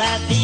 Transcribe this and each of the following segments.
at the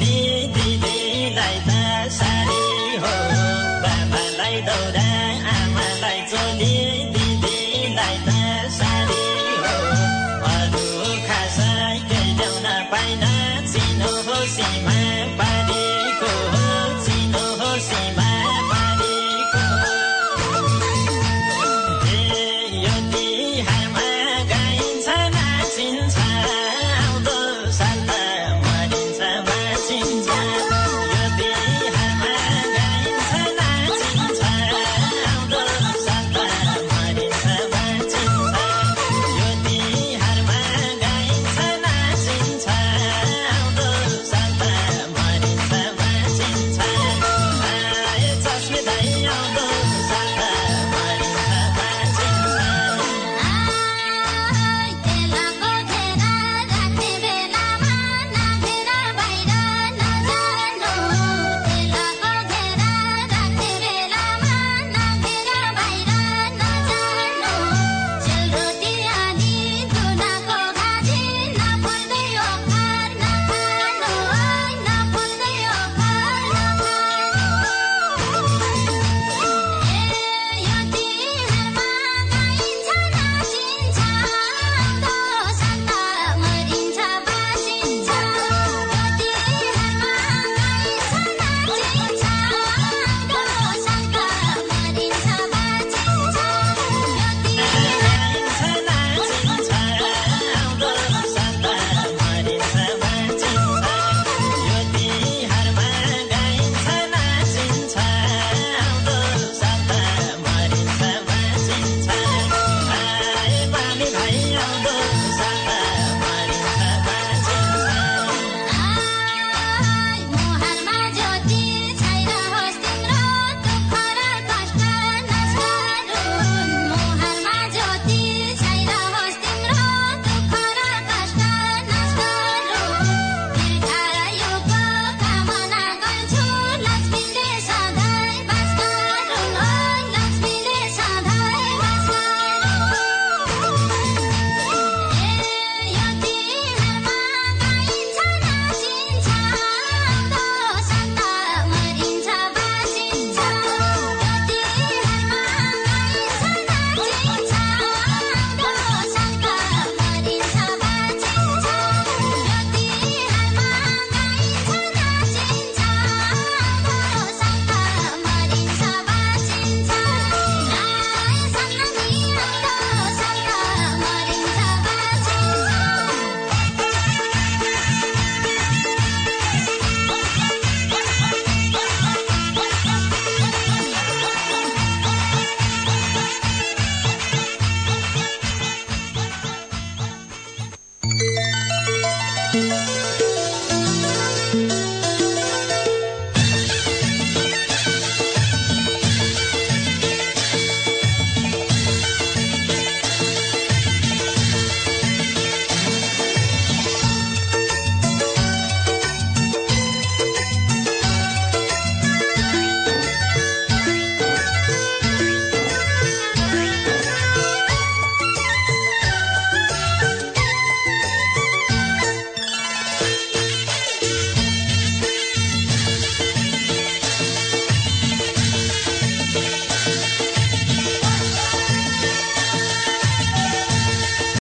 दिदी दिदीलाई त साडी हो बाबालाई दौरा आमालाई छोरी दिदीलाई त साडी हो अरू खास केही ल्याउन पाइन